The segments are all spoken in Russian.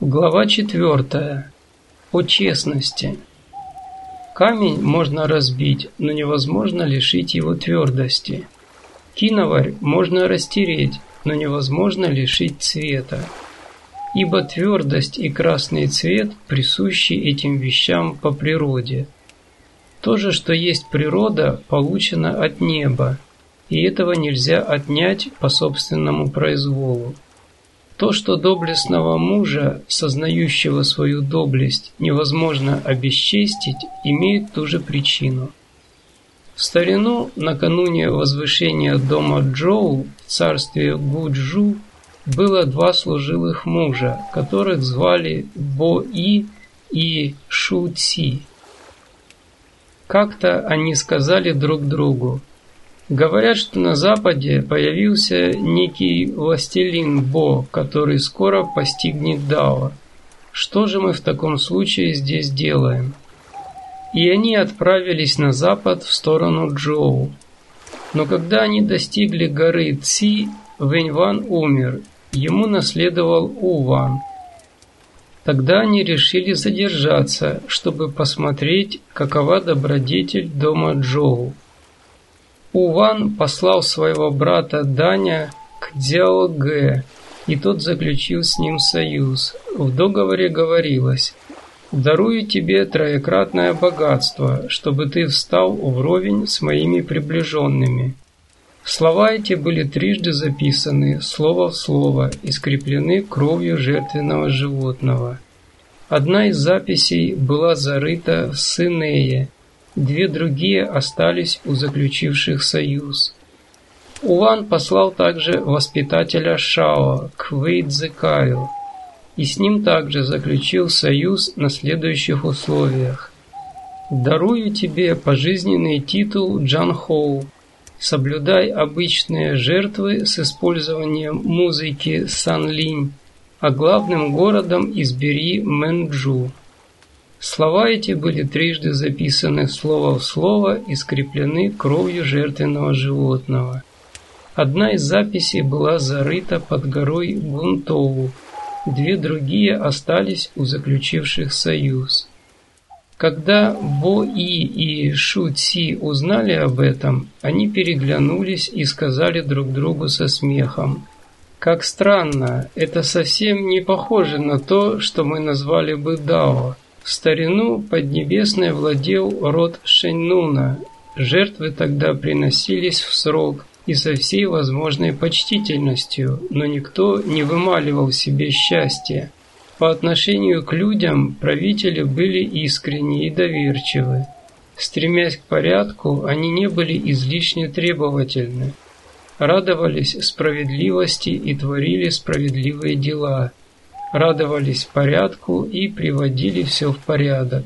Глава четвертая. О честности. Камень можно разбить, но невозможно лишить его твердости. Киноварь можно растереть, но невозможно лишить цвета. Ибо твердость и красный цвет присущи этим вещам по природе. То же, что есть природа, получено от неба, и этого нельзя отнять по собственному произволу. То, что доблестного мужа, сознающего свою доблесть, невозможно обесчестить, имеет ту же причину. В старину, накануне возвышения дома Джоу в царстве Гуджу, было два служилых мужа, которых звали Бо-И и Шу-Ци. Как-то они сказали друг другу, Говорят, что на Западе появился некий властелин Бо, который скоро постигнет Дао. Что же мы в таком случае здесь делаем? И они отправились на запад в сторону Джоу. Но когда они достигли горы Ци, Вэньван умер, ему наследовал Уван. Тогда они решили задержаться, чтобы посмотреть, какова добродетель дома Джоу. Уван послал своего брата Даня к Дзяо Гэ, и тот заключил с ним союз. В договоре говорилось «Дарую тебе троекратное богатство, чтобы ты встал вровень с моими приближенными». Слова эти были трижды записаны, слово в слово, и скреплены кровью жертвенного животного. Одна из записей была зарыта в Сынее, Две другие остались у заключивших союз. Уван послал также воспитателя Шао к Вэйдзекаю и с ним также заключил союз на следующих условиях. «Дарую тебе пожизненный титул Джанхоу. Соблюдай обычные жертвы с использованием музыки Санлинь, а главным городом избери Мэнджу». Слова эти были трижды записаны слово в слово и скреплены кровью жертвенного животного. Одна из записей была зарыта под горой Гунтову, две другие остались у заключивших союз. Когда Бо-И и Шу-Ци узнали об этом, они переглянулись и сказали друг другу со смехом. «Как странно, это совсем не похоже на то, что мы назвали бы Дао». В старину Поднебесной владел род Шеннуна. Жертвы тогда приносились в срок и со всей возможной почтительностью, но никто не вымаливал себе счастья. По отношению к людям правители были искренни и доверчивы. Стремясь к порядку, они не были излишне требовательны. Радовались справедливости и творили справедливые дела – радовались порядку и приводили все в порядок,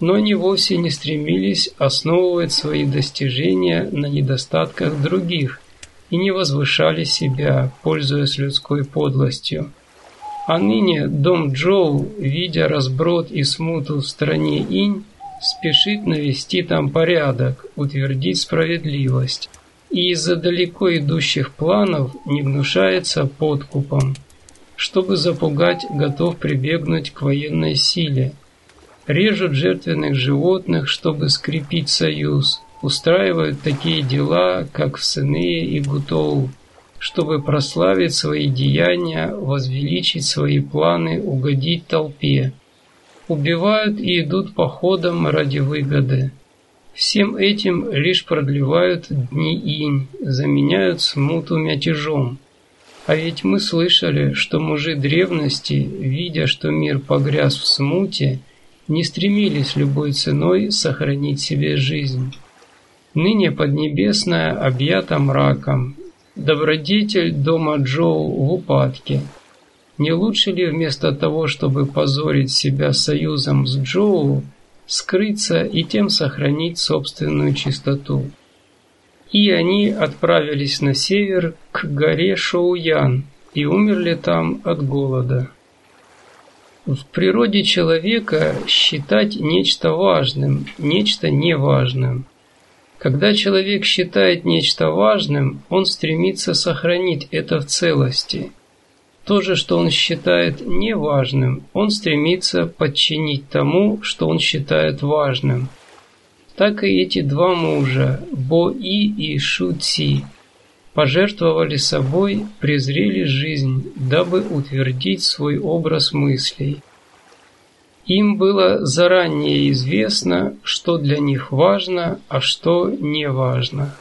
но они вовсе не стремились основывать свои достижения на недостатках других и не возвышали себя, пользуясь людской подлостью. А ныне дом Джоу, видя разброд и смуту в стране Инь, спешит навести там порядок, утвердить справедливость, и из-за далеко идущих планов не гнушается подкупом – чтобы запугать, готов прибегнуть к военной силе. Режут жертвенных животных, чтобы скрепить союз. Устраивают такие дела, как в Сенее и Гутоу, чтобы прославить свои деяния, возвеличить свои планы, угодить толпе. Убивают и идут походом ради выгоды. Всем этим лишь продлевают дни инь, заменяют смуту мятежом. А ведь мы слышали, что мужи древности, видя, что мир погряз в смуте, не стремились любой ценой сохранить себе жизнь. Ныне Поднебесная объята мраком, добродетель дома Джоу в упадке. Не лучше ли вместо того, чтобы позорить себя союзом с Джоу, скрыться и тем сохранить собственную чистоту? И они отправились на север к горе Шоуян и умерли там от голода. В природе человека считать нечто важным, нечто неважным. Когда человек считает нечто важным, он стремится сохранить это в целости. То же, что он считает неважным, он стремится подчинить тому, что он считает важным. Так и эти два мужа, Бо-И и Шу-Ци, пожертвовали собой, презрели жизнь, дабы утвердить свой образ мыслей. Им было заранее известно, что для них важно, а что не важно.